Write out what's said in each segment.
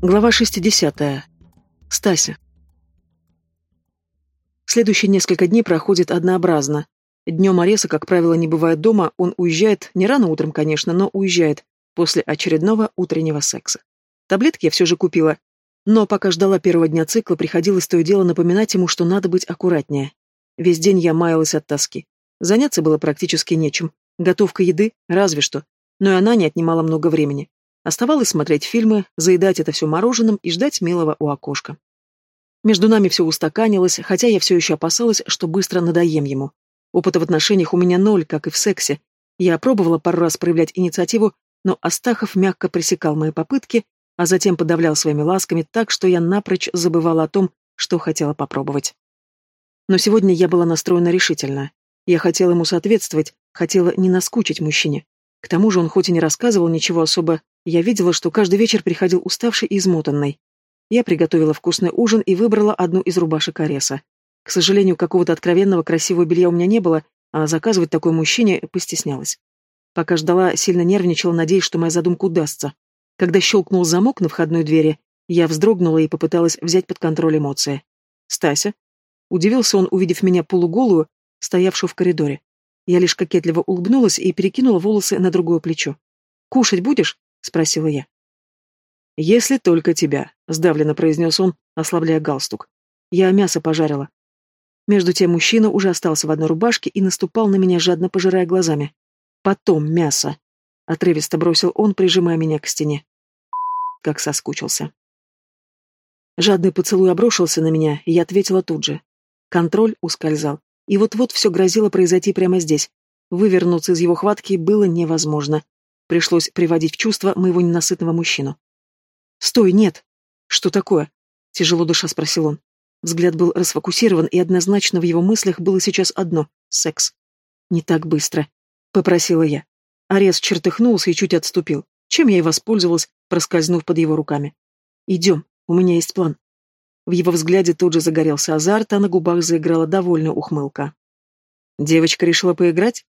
Глава 60. Стася. Следующие несколько дней проходят однообразно. Днем Ареса, как правило, не бывает дома, он уезжает, не рано утром, конечно, но уезжает, после очередного утреннего секса. Таблетки я все же купила, но пока ждала первого дня цикла, приходилось то и дело напоминать ему, что надо быть аккуратнее. Весь день я маялась от тоски. Заняться было практически нечем. Готовка еды, разве что. Но и она не отнимала много времени. Оставалось смотреть фильмы, заедать это все мороженым и ждать милого у окошка. Между нами все устаканилось, хотя я все еще опасалась, что быстро надоем ему. Опыта в отношениях у меня ноль, как и в сексе. Я пробовала пару раз проявлять инициативу, но Астахов мягко пресекал мои попытки, а затем подавлял своими ласками так, что я напрочь забывала о том, что хотела попробовать. Но сегодня я была настроена решительно. Я хотела ему соответствовать, хотела не наскучить мужчине. К тому же он хоть и не рассказывал ничего особо, я видела, что каждый вечер приходил уставший и измотанный. Я приготовила вкусный ужин и выбрала одну из рубашек Ареса. К сожалению, какого-то откровенного красивого белья у меня не было, а заказывать такой мужчине постеснялась. Пока ждала, сильно нервничала, надеясь, что моя задумка удастся. Когда щелкнул замок на входной двери, я вздрогнула и попыталась взять под контроль эмоции. «Стася?» Удивился он, увидев меня полуголую, стоявшую в коридоре. Я лишь кокетливо улыбнулась и перекинула волосы на другое плечо. «Кушать будешь?» — спросила я. «Если только тебя», — сдавленно произнес он, ослабляя галстук. «Я мясо пожарила». Между тем мужчина уже остался в одной рубашке и наступал на меня, жадно пожирая глазами. «Потом мясо», — отрывисто бросил он, прижимая меня к стене. Как соскучился. Жадный поцелуй обрушился на меня, и я ответила тут же. Контроль ускользал. И вот-вот все грозило произойти прямо здесь. Вывернуться из его хватки было невозможно. Пришлось приводить в чувство моего ненасытного мужчину. «Стой, нет!» «Что такое?» — тяжело душа спросил он. Взгляд был расфокусирован, и однозначно в его мыслях было сейчас одно — секс. «Не так быстро», — попросила я. Арес чертыхнулся и чуть отступил, чем я и воспользовалась, проскользнув под его руками. «Идем, у меня есть план». В его взгляде тут же загорелся азарт, а на губах заиграла довольная ухмылка. Девочка решила поиграть?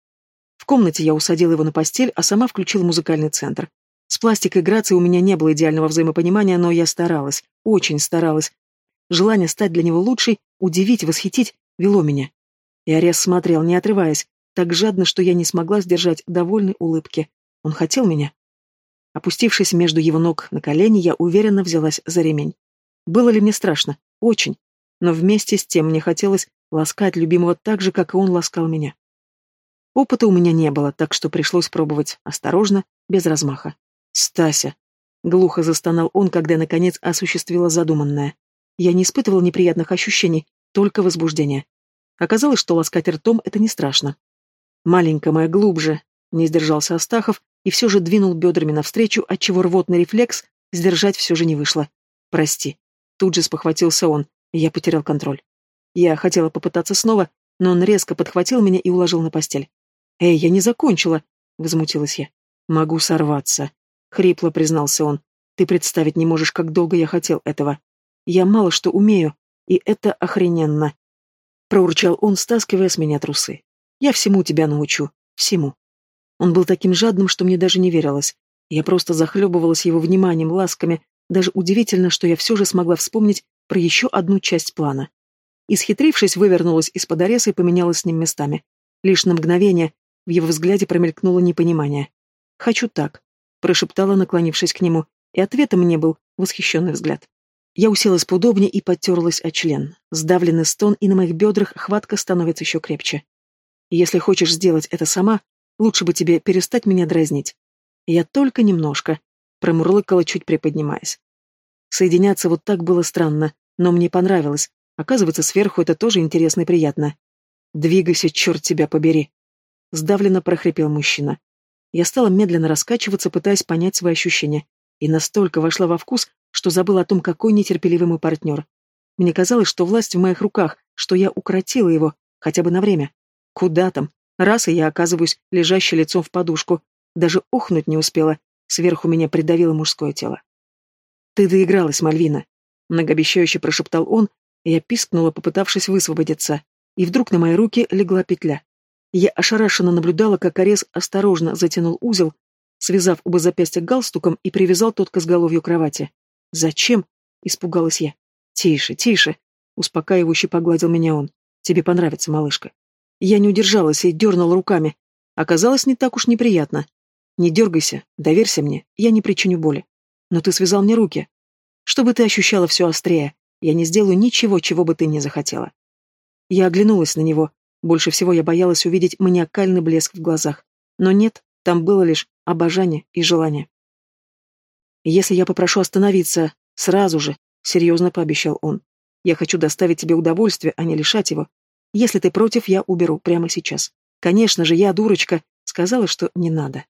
В комнате я усадила его на постель, а сама включила музыкальный центр. С пластикой грации у меня не было идеального взаимопонимания, но я старалась, очень старалась. Желание стать для него лучшей, удивить, восхитить, вело меня. И Арес смотрел, не отрываясь, так жадно, что я не смогла сдержать довольной улыбки. Он хотел меня. Опустившись между его ног на колени, я уверенно взялась за ремень. Было ли мне страшно? Очень. Но вместе с тем мне хотелось ласкать любимого так же, как и он ласкал меня. Опыта у меня не было, так что пришлось пробовать осторожно, без размаха. «Стася!» — глухо застонал он, когда наконец осуществила задуманное. Я не испытывал неприятных ощущений, только возбуждение. Оказалось, что ласкать ртом — это не страшно. «Маленькая моя, глубже!» — не сдержался Астахов и все же двинул бедрами навстречу, отчего рвотный рефлекс сдержать все же не вышло. «Прости». Тут же спохватился он, и я потерял контроль. Я хотела попытаться снова, но он резко подхватил меня и уложил на постель. «Эй, я не закончила!» — возмутилась я. «Могу сорваться», — хрипло признался он. «Ты представить не можешь, как долго я хотел этого. Я мало что умею, и это охрененно!» Проурчал он, стаскивая с меня трусы. «Я всему тебя научу. Всему». Он был таким жадным, что мне даже не верилось. Я просто захлебывалась его вниманием, ласками, даже удивительно, что я все же смогла вспомнить про еще одну часть плана. Исхитрившись, вывернулась из-под ареса и поменялась с ним местами. Лишь на мгновение в его взгляде промелькнуло непонимание. «Хочу так», — прошептала, наклонившись к нему, и ответом мне был восхищенный взгляд. Я уселась поудобнее и подтерлась о член. Сдавленный стон, и на моих бедрах хватка становится еще крепче. «Если хочешь сделать это сама, лучше бы тебе перестать меня дразнить. Я только немножко, Промурлыкала, чуть приподнимаясь. Соединяться вот так было странно, но мне понравилось. Оказывается, сверху это тоже интересно и приятно. «Двигайся, черт тебя побери!» Сдавленно прохрипел мужчина. Я стала медленно раскачиваться, пытаясь понять свои ощущения, и настолько вошла во вкус, что забыла о том, какой нетерпеливый мой партнер. Мне казалось, что власть в моих руках, что я укротила его, хотя бы на время. Куда там? Раз, и я оказываюсь лежащей лицом в подушку. Даже охнуть не успела, Сверху меня придавило мужское тело. «Ты доигралась, Мальвина!» Многообещающе прошептал он, и я пискнула, попытавшись высвободиться. И вдруг на мои руки легла петля. Я ошарашенно наблюдала, как Орез осторожно затянул узел, связав оба запястья галстуком и привязал тот к изголовью кровати. «Зачем?» — испугалась я. «Тише, тише!» — успокаивающе погладил меня он. «Тебе понравится, малышка». Я не удержалась и дернула руками. Оказалось, не так уж неприятно. «Не дергайся, доверься мне, я не причиню боли. Но ты связал мне руки. Чтобы ты ощущала все острее, я не сделаю ничего, чего бы ты не захотела». Я оглянулась на него. Больше всего я боялась увидеть маниакальный блеск в глазах. Но нет, там было лишь обожание и желание. «Если я попрошу остановиться, сразу же», — серьезно пообещал он. «Я хочу доставить тебе удовольствие, а не лишать его. Если ты против, я уберу прямо сейчас. Конечно же, я, дурочка, сказала, что не надо».